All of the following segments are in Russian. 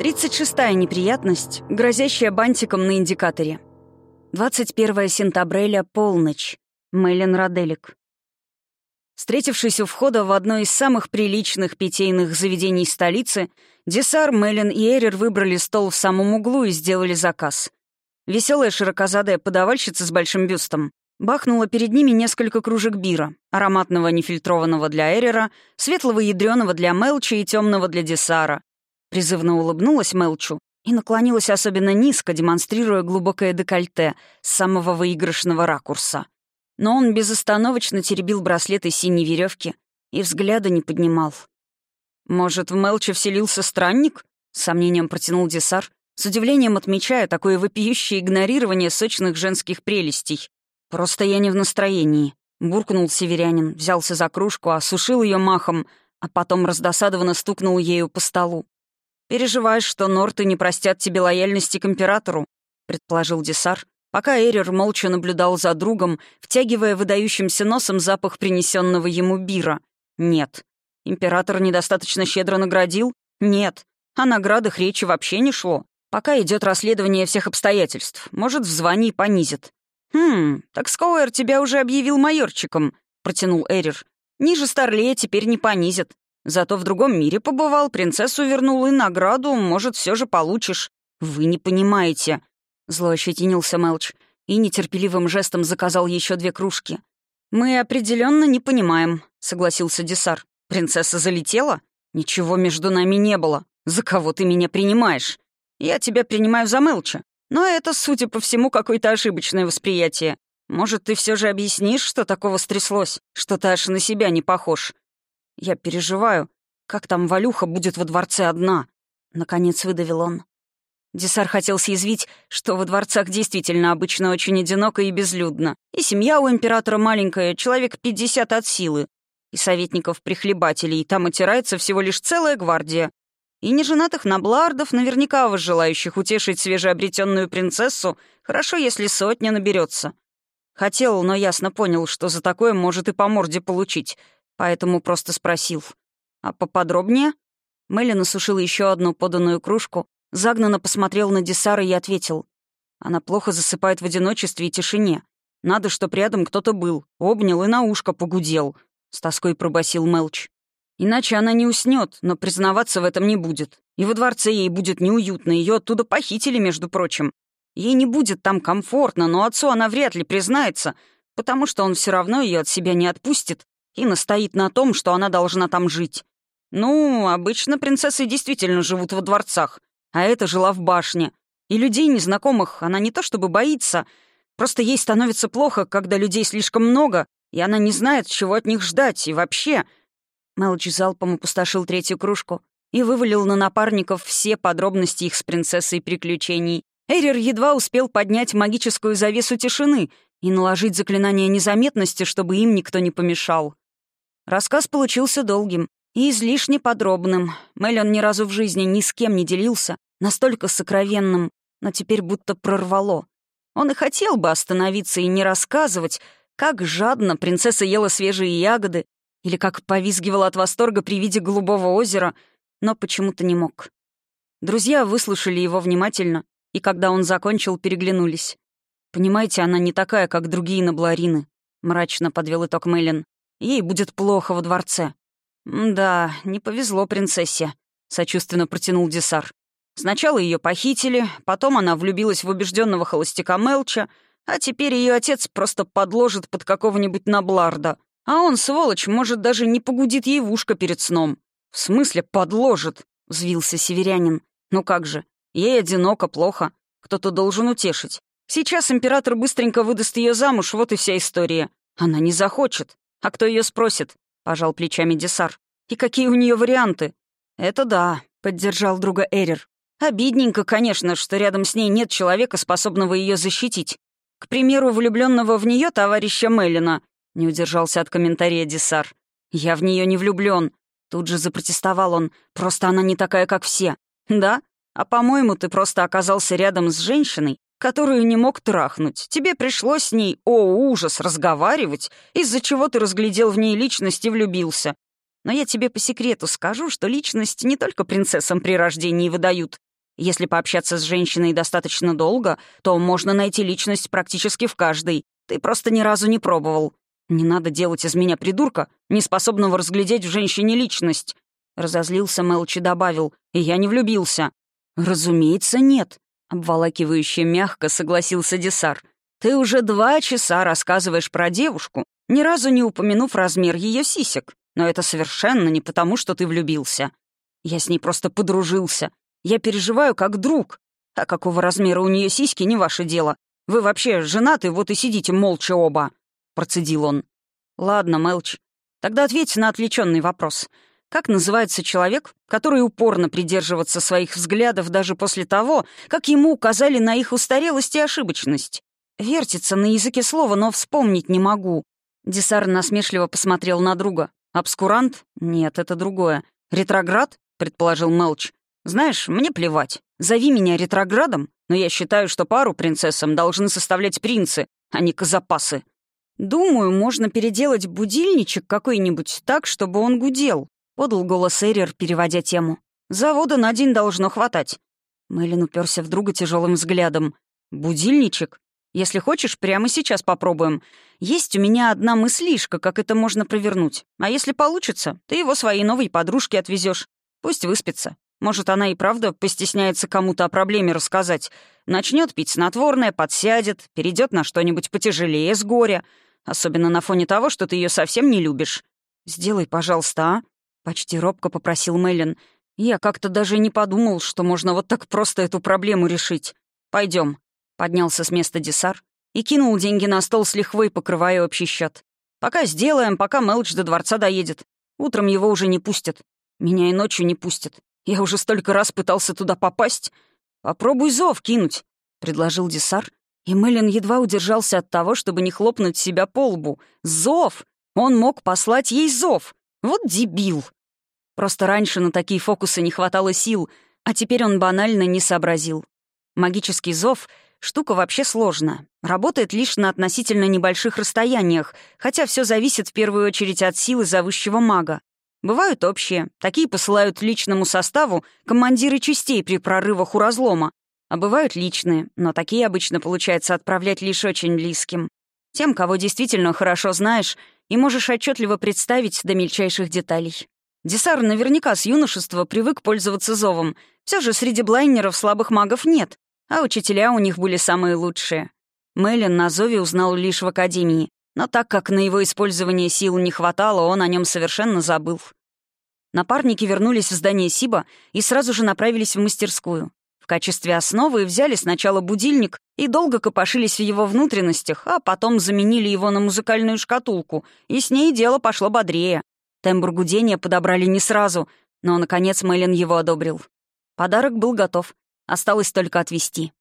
36-я неприятность, грозящая бантиком на индикаторе. 21 сентября, полночь. Мэлен Роделик. Встретившись у входа в одно из самых приличных питейных заведений столицы, Десар, Мэлен и Эрер выбрали стол в самом углу и сделали заказ. Веселая широкозадая подавальщица с большим бюстом бахнула перед ними несколько кружек бира, ароматного нефильтрованного для Эрера, светлого ядреного для Мелча и темного для Десара, Призывно улыбнулась Мелчу и наклонилась особенно низко, демонстрируя глубокое декольте с самого выигрышного ракурса. Но он безостановочно теребил браслеты синей веревки и взгляда не поднимал. «Может, в Мелче вселился странник?» — с сомнением протянул Десар, с удивлением отмечая такое вопиющее игнорирование сочных женских прелестей. «Просто я не в настроении», — буркнул северянин, взялся за кружку, осушил ее махом, а потом раздосадованно стукнул ею по столу. «Переживаешь, что норты не простят тебе лояльности к императору», — предположил Десар, пока Эрер молча наблюдал за другом, втягивая выдающимся носом запах принесенного ему бира. «Нет». «Император недостаточно щедро наградил?» «Нет». О наградах речи вообще не шло. Пока идет расследование всех обстоятельств. Может, в звании понизит. «Хм, так Скоуэр тебя уже объявил майорчиком», — протянул Эрер. «Ниже Старлея теперь не понизят. Зато в другом мире побывал, принцессу вернул и награду, может, все же получишь. Вы не понимаете. Зло ощетинился Мелч и нетерпеливым жестом заказал еще две кружки. «Мы определенно не понимаем», — согласился Десар. «Принцесса залетела? Ничего между нами не было. За кого ты меня принимаешь? Я тебя принимаю за Мелча. Но это, судя по всему, какое-то ошибочное восприятие. Может, ты все же объяснишь, что такого стряслось, что ты аж на себя не похож? Я переживаю, как там Валюха будет во дворце одна. Наконец выдавил он. Десар хотел съязвить, что во дворцах действительно обычно очень одиноко и безлюдно. И семья у императора маленькая, человек пятьдесят от силы. И советников-прихлебателей, там отирается всего лишь целая гвардия. И неженатых наблардов, наверняка желающих утешить свежеобретенную принцессу, хорошо, если сотня наберется. Хотел, но ясно понял, что за такое может и по морде получить, поэтому просто спросил. «А поподробнее?» Меллин осушил еще одну поданную кружку, загнанно посмотрел на Десара и ответил. «Она плохо засыпает в одиночестве и тишине. Надо, чтоб рядом кто-то был, обнял и на ушко погудел», — с тоской пробасил Мелч. «Иначе она не уснет, но признаваться в этом не будет. И во дворце ей будет неуютно, ее оттуда похитили, между прочим. Ей не будет там комфортно, но отцу она вряд ли признается, потому что он все равно ее от себя не отпустит и настоит на том, что она должна там жить. Ну, обычно принцессы действительно живут во дворцах, а эта жила в башне. И людей незнакомых она не то чтобы боится, просто ей становится плохо, когда людей слишком много, и она не знает, чего от них ждать, и вообще... Мелч залпом опустошил третью кружку и вывалил на напарников все подробности их с принцессой приключений. Эрер едва успел поднять магическую завесу тишины и наложить заклинание незаметности, чтобы им никто не помешал. Рассказ получился долгим и излишне подробным. Мэлен ни разу в жизни ни с кем не делился, настолько сокровенным, но теперь будто прорвало. Он и хотел бы остановиться и не рассказывать, как жадно принцесса ела свежие ягоды или как повизгивала от восторга при виде голубого озера, но почему-то не мог. Друзья выслушали его внимательно, и когда он закончил, переглянулись. «Понимаете, она не такая, как другие набларины», — мрачно подвел итог Мэлен. Ей будет плохо во дворце». «Да, не повезло принцессе», — сочувственно протянул Десар. «Сначала ее похитили, потом она влюбилась в убежденного холостяка Мелча, а теперь ее отец просто подложит под какого-нибудь набларда. А он, сволочь, может, даже не погудит ей в ушко перед сном». «В смысле подложит?» — взвился северянин. «Ну как же, ей одиноко, плохо. Кто-то должен утешить. Сейчас император быстренько выдаст ее замуж, вот и вся история. Она не захочет. «А кто ее спросит?» — пожал плечами Десар. «И какие у нее варианты?» «Это да», — поддержал друга Эрер. «Обидненько, конечно, что рядом с ней нет человека, способного ее защитить. К примеру, влюбленного в нее товарища Меллина», — не удержался от комментария Десар. «Я в нее не влюблен. Тут же запротестовал он. «Просто она не такая, как все». «Да? А по-моему, ты просто оказался рядом с женщиной, которую не мог трахнуть. Тебе пришлось с ней, о, ужас, разговаривать, из-за чего ты разглядел в ней личность и влюбился. Но я тебе по секрету скажу, что личность не только принцессам при рождении выдают, Если пообщаться с женщиной достаточно долго, то можно найти личность практически в каждой. Ты просто ни разу не пробовал. Не надо делать из меня придурка, не способного разглядеть в женщине личность. Разозлился Мелчи добавил, и я не влюбился. Разумеется, нет. Обволакивающе мягко согласился Десар. Ты уже два часа рассказываешь про девушку, ни разу не упомянув размер ее сисек. Но это совершенно не потому, что ты влюбился. Я с ней просто подружился. Я переживаю как друг. А какого размера у нее сиськи, не ваше дело. Вы вообще женаты, вот и сидите молча оба», — процедил он. «Ладно, Мелч, тогда ответь на отвлеченный вопрос. Как называется человек, который упорно придерживается своих взглядов даже после того, как ему указали на их устарелость и ошибочность? Вертится на языке слова, но вспомнить не могу». Десар насмешливо посмотрел на друга. «Обскурант? Нет, это другое. Ретроград?» — предположил Мелч. «Знаешь, мне плевать. Зови меня ретроградом, но я считаю, что пару принцессам должны составлять принцы, а не козапасы. Думаю, можно переделать будильничек какой-нибудь так, чтобы он гудел», — подал голос Эрер, переводя тему. «Завода на день должно хватать». Мэлен уперся в друга тяжелым взглядом. «Будильничек? Если хочешь, прямо сейчас попробуем. Есть у меня одна мыслишка, как это можно провернуть. А если получится, ты его своей новой подружке отвезешь. Пусть выспится. Может, она и правда постесняется кому-то о проблеме рассказать. Начнет пить снотворное, подсядет, перейдет на что-нибудь потяжелее с горя. Особенно на фоне того, что ты ее совсем не любишь. «Сделай, пожалуйста, а?» — почти робко попросил Мэлен. «Я как-то даже не подумал, что можно вот так просто эту проблему решить. Пойдем. поднялся с места Десар и кинул деньги на стол с лихвой, покрывая общий счет. «Пока сделаем, пока Мелч до дворца доедет. Утром его уже не пустят. Меня и ночью не пустят. Я уже столько раз пытался туда попасть. Попробуй зов кинуть», — предложил Десар. И Мэлен едва удержался от того, чтобы не хлопнуть себя по лбу. «Зов! Он мог послать ей зов! Вот дебил!» Просто раньше на такие фокусы не хватало сил, а теперь он банально не сообразил. Магический зов — штука вообще сложная. Работает лишь на относительно небольших расстояниях, хотя все зависит в первую очередь от силы зовущего мага. Бывают общие. Такие посылают личному составу командиры частей при прорывах у разлома. А бывают личные, но такие обычно получается отправлять лишь очень близким. Тем, кого действительно хорошо знаешь и можешь отчетливо представить до мельчайших деталей. Десар наверняка с юношества привык пользоваться зовом. Все же среди блайнеров слабых магов нет, а учителя у них были самые лучшие. Мэлен на зове узнал лишь в академии, но так как на его использование сил не хватало, он о нем совершенно забыл. Напарники вернулись в здание Сиба и сразу же направились в мастерскую. В качестве основы взяли сначала будильник и долго копошились в его внутренностях, а потом заменили его на музыкальную шкатулку, и с ней дело пошло бодрее. Тембр гудения подобрали не сразу, но, наконец, Мэлен его одобрил. Подарок был готов, осталось только отвезти.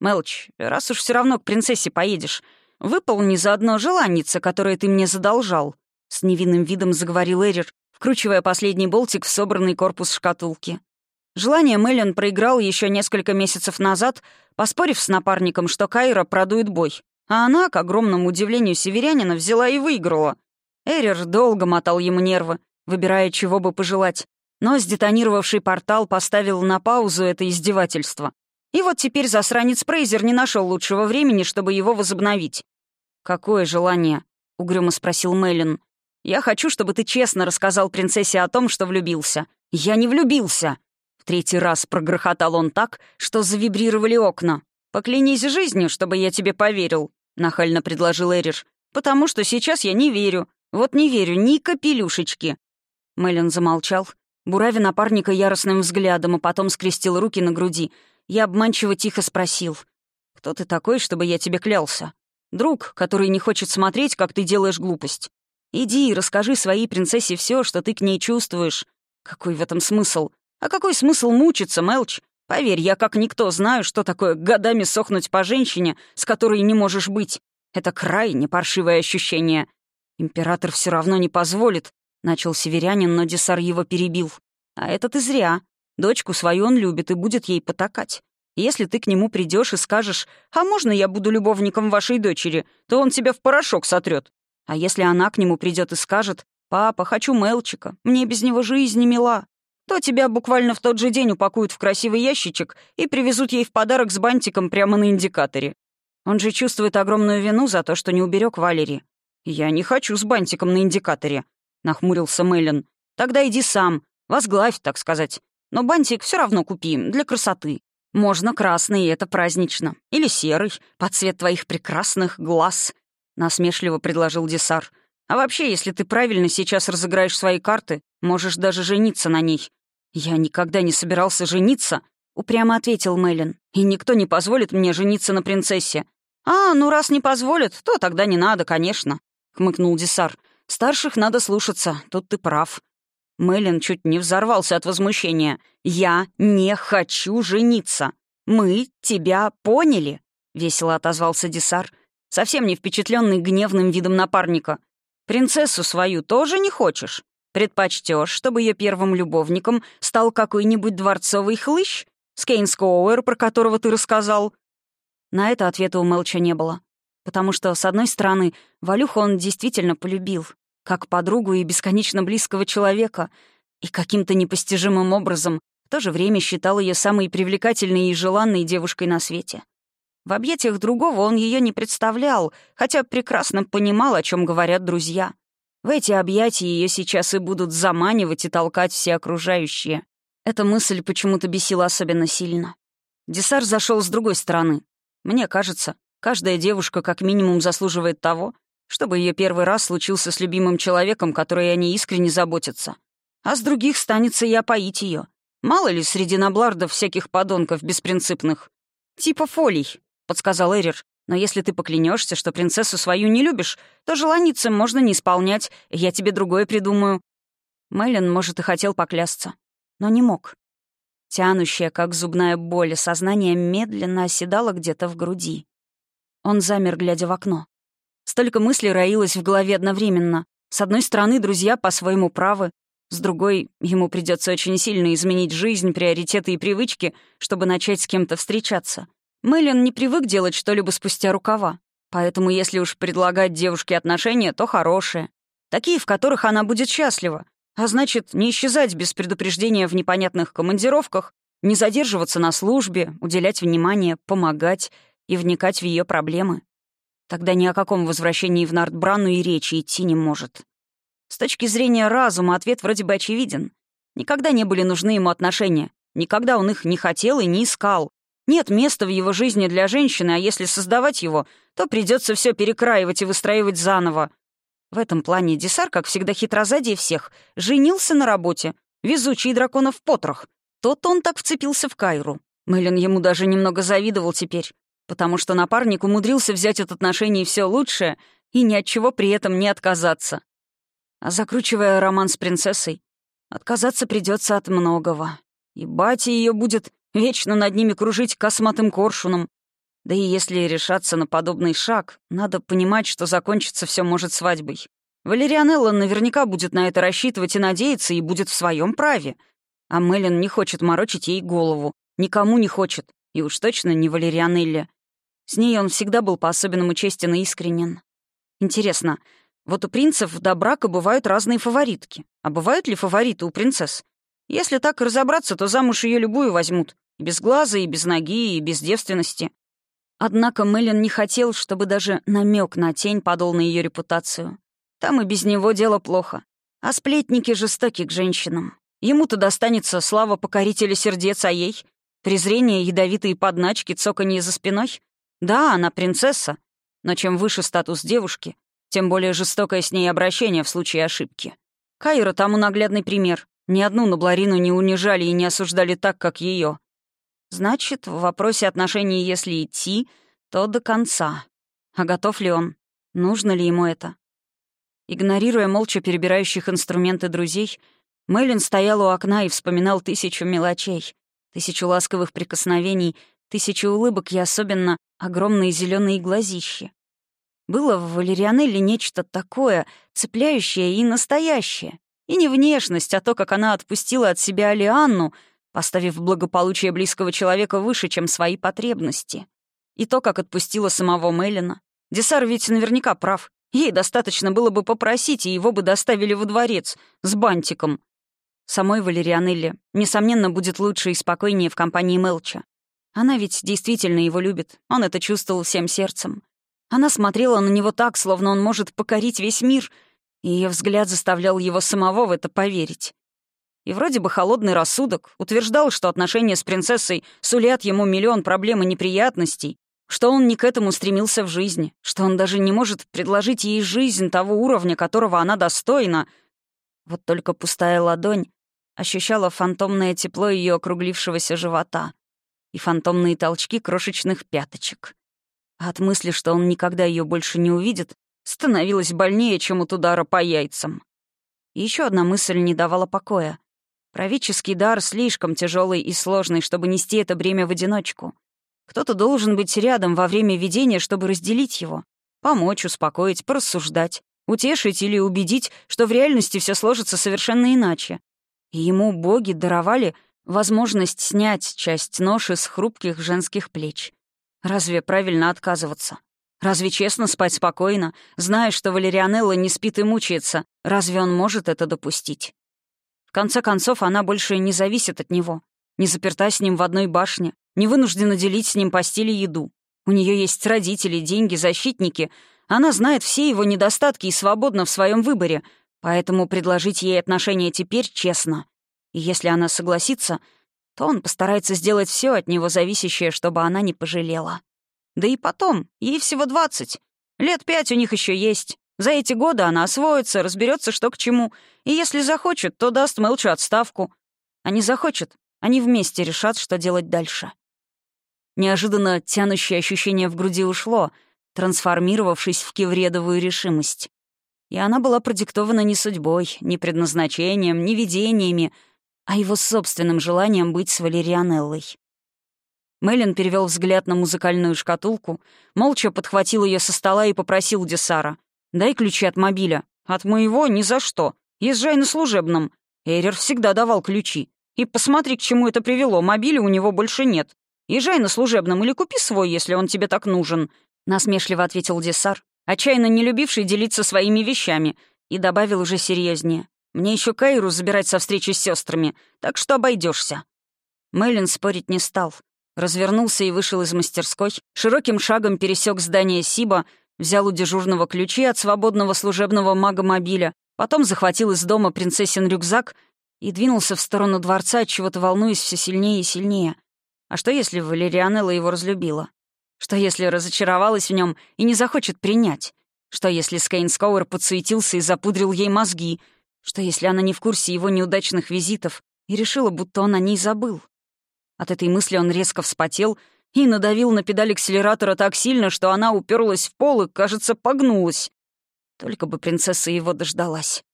«Мелч, раз уж все равно к принцессе поедешь, Выполни заодно желанница, которое ты мне задолжал», — с невинным видом заговорил Эрир, вкручивая последний болтик в собранный корпус шкатулки. Желание Мэлен проиграл еще несколько месяцев назад, поспорив с напарником, что Кайра продует бой. А она, к огромному удивлению северянина, взяла и выиграла. Эрир долго мотал ему нервы, выбирая, чего бы пожелать. Но сдетонировавший портал поставил на паузу это издевательство. И вот теперь засранец Прейзер не нашел лучшего времени, чтобы его возобновить. «Какое желание?» — угрюмо спросил Мэлен. «Я хочу, чтобы ты честно рассказал принцессе о том, что влюбился». «Я не влюбился!» Третий раз прогрохотал он так, что завибрировали окна. «Поклянись жизнью, чтобы я тебе поверил», — нахально предложил Эриш. «Потому что сейчас я не верю. Вот не верю ни капелюшечки». Мэлен замолчал, буравя напарника яростным взглядом, а потом скрестил руки на груди. Я обманчиво тихо спросил. «Кто ты такой, чтобы я тебе клялся?» Друг, который не хочет смотреть, как ты делаешь глупость. Иди и расскажи своей принцессе все, что ты к ней чувствуешь. Какой в этом смысл? А какой смысл мучиться, Мелч? Поверь, я как никто знаю, что такое годами сохнуть по женщине, с которой не можешь быть. Это крайне паршивое ощущение. Император все равно не позволит, — начал северянин, но Десар его перебил. А это ты зря. Дочку свою он любит и будет ей потакать. Если ты к нему придешь и скажешь, «А можно я буду любовником вашей дочери?», то он тебя в порошок сотрет. А если она к нему придет и скажет, «Папа, хочу Мелчика, мне без него жизнь не мила», то тебя буквально в тот же день упакуют в красивый ящичек и привезут ей в подарок с бантиком прямо на индикаторе. Он же чувствует огромную вину за то, что не уберег Валери. «Я не хочу с бантиком на индикаторе», — нахмурился Мэлен. «Тогда иди сам, возглавь, так сказать. Но бантик все равно купи, для красоты. Можно красный, это празднично. Или серый, под цвет твоих прекрасных глаз», — насмешливо предложил Десар. «А вообще, если ты правильно сейчас разыграешь свои карты, можешь даже жениться на ней». «Я никогда не собирался жениться», — упрямо ответил Мэлен. «И никто не позволит мне жениться на принцессе. «А, ну раз не позволят, то тогда не надо, конечно», — хмыкнул Десар. «Старших надо слушаться, тут ты прав». Мэлен чуть не взорвался от возмущения. «Я не хочу жениться. Мы тебя поняли», — весело отозвался Десар, совсем не впечатленный гневным видом напарника. «Принцессу свою тоже не хочешь? Предпочтешь, чтобы ее первым любовником стал какой-нибудь дворцовый хлыщ? Скейнскоуэр, про которого ты рассказал?» На это ответа у Мелча не было. Потому что, с одной стороны, Валюху он действительно полюбил, как подругу и бесконечно близкого человека, и каким-то непостижимым образом в то же время считал ее самой привлекательной и желанной девушкой на свете. В объятиях другого он ее не представлял, хотя прекрасно понимал, о чем говорят друзья. В эти объятия ее сейчас и будут заманивать и толкать все окружающие. Эта мысль почему-то бесила особенно сильно. Десар зашел с другой стороны, мне кажется, каждая девушка как минимум заслуживает того, чтобы ее первый раз случился с любимым человеком, который о ней искренне заботится. А с других станется и опоить ее. Мало ли среди наблардов всяких подонков беспринципных. «Типа фолий», — подсказал Эрир. «Но если ты поклянешься, что принцессу свою не любишь, то желаницы можно не исполнять, я тебе другое придумаю». Мэлен, может, и хотел поклясться, но не мог. Тянущее, как зубная боль, сознание медленно оседало где-то в груди. Он замер, глядя в окно. Столько мыслей роилось в голове одновременно. С одной стороны, друзья по-своему правы. С другой, ему придется очень сильно изменить жизнь, приоритеты и привычки, чтобы начать с кем-то встречаться. Мэлен не привык делать что-либо спустя рукава. Поэтому если уж предлагать девушке отношения, то хорошие. Такие, в которых она будет счастлива, а значит, не исчезать без предупреждения в непонятных командировках, не задерживаться на службе, уделять внимание, помогать и вникать в ее проблемы. Тогда ни о каком возвращении в Нардбрану и речи идти не может. С точки зрения разума ответ вроде бы очевиден. Никогда не были нужны ему отношения. Никогда он их не хотел и не искал. Нет места в его жизни для женщины, а если создавать его, то придется все перекраивать и выстраивать заново, в этом плане Десар, как всегда хитрозадие всех, женился на работе, везучий драконов потрох. Тот он так вцепился в Кайру. Мэлен ему даже немного завидовал теперь, потому что напарник умудрился взять от отношений все лучшее и ни от чего при этом не отказаться. А закручивая роман с принцессой, отказаться придется от многого. И батя ее будет вечно над ними кружить косматым коршуном, да и если решаться на подобный шаг, надо понимать, что закончится все может свадьбой. Валерианелла наверняка будет на это рассчитывать и надеяться, и будет в своем праве. А Мелин не хочет морочить ей голову. Никому не хочет. И уж точно не Валерианелле. С ней он всегда был по-особенному честен и искренен. Интересно, вот у принцев до брака бывают разные фаворитки. А бывают ли фавориты у принцесс? Если так разобраться, то замуж ее любую возьмут. И без глаза, и без ноги, и без девственности. Однако Мэлен не хотел, чтобы даже намек на тень падал на ее репутацию. Там и без него дело плохо. А сплетники жестоки к женщинам. Ему-то достанется слава покорителя сердец, а ей — презрение, ядовитые подначки, цоканье за спиной. Да, она принцесса, но чем выше статус девушки, тем более жестокое с ней обращение в случае ошибки. Кайра тому наглядный пример. Ни одну Набларину не унижали и не осуждали так, как ее. Значит, в вопросе отношений, если идти, то до конца. А готов ли он? Нужно ли ему это? Игнорируя молча перебирающих инструменты друзей, Мэйлин стоял у окна и вспоминал тысячу мелочей, тысячу ласковых прикосновений, тысячу улыбок и особенно огромные зеленые глазищи. Было в Валерианелле нечто такое, цепляющее и настоящее. И не внешность, а то, как она отпустила от себя Алианну — поставив благополучие близкого человека выше, чем свои потребности. И то, как отпустила самого Мелина. Десар ведь наверняка прав. Ей достаточно было бы попросить, и его бы доставили во дворец с бантиком. Самой Валерианелле, несомненно, будет лучше и спокойнее в компании Мелча. Она ведь действительно его любит, он это чувствовал всем сердцем. Она смотрела на него так, словно он может покорить весь мир, и ее взгляд заставлял его самого в это поверить. И вроде бы холодный рассудок утверждал, что отношения с принцессой сулят ему миллион проблем и неприятностей, что он не к этому стремился в жизни, что он даже не может предложить ей жизнь того уровня, которого она достойна. Вот только пустая ладонь ощущала фантомное тепло ее округлившегося живота и фантомные толчки крошечных пяточек. А от мысли, что он никогда ее больше не увидит, становилось больнее, чем от удара по яйцам. И еще одна мысль не давала покоя. Правительский дар слишком тяжелый и сложный, чтобы нести это бремя в одиночку. Кто-то должен быть рядом во время видения, чтобы разделить его, помочь, успокоить, порассуждать, утешить или убедить, что в реальности все сложится совершенно иначе. И ему боги даровали возможность снять часть ноши с хрупких женских плеч. Разве правильно отказываться? Разве честно спать спокойно, зная, что Валерианелла не спит и мучается? Разве он может это допустить? Конце концов, она больше не зависит от него, не заперта с ним в одной башне, не вынуждена делить с ним постель и еду. У нее есть родители, деньги, защитники. Она знает все его недостатки и свободна в своем выборе, поэтому предложить ей отношения теперь честно. И если она согласится, то он постарается сделать все от него зависящее, чтобы она не пожалела. Да и потом, ей всего двадцать. Лет пять у них еще есть. За эти годы она освоится, разберется, что к чему, и если захочет, то даст Мелчу отставку. А не захочет, они вместе решат, что делать дальше. Неожиданно тянущее ощущение в груди ушло, трансформировавшись в кевредовую решимость. И она была продиктована не судьбой, не предназначением, не видениями, а его собственным желанием быть с Валерианеллой. Мэлен перевел взгляд на музыкальную шкатулку, молча подхватил ее со стола и попросил Десара. «Дай ключи от мобиля». «От моего ни за что. Езжай на служебном». Эйрер всегда давал ключи. «И посмотри, к чему это привело. Мобиля у него больше нет. Езжай на служебном или купи свой, если он тебе так нужен», — насмешливо ответил Десар, отчаянно не любивший делиться своими вещами, и добавил уже серьезнее. Мне еще Кайру забирать со встречи с сестрами, так что обойдешься. Мэлен спорить не стал. Развернулся и вышел из мастерской, широким шагом пересек здание Сиба, взял у дежурного ключи от свободного служебного мага-мобиля, потом захватил из дома принцессин рюкзак и двинулся в сторону дворца, чего-то волнуясь все сильнее и сильнее. А что, если Валерианелла его разлюбила? Что, если разочаровалась в нем и не захочет принять? Что, если Скейн Скоуэр подсуетился и запудрил ей мозги — что если она не в курсе его неудачных визитов и решила, будто он о ней забыл? От этой мысли он резко вспотел и надавил на педаль акселератора так сильно, что она уперлась в пол и, кажется, погнулась. Только бы принцесса его дождалась.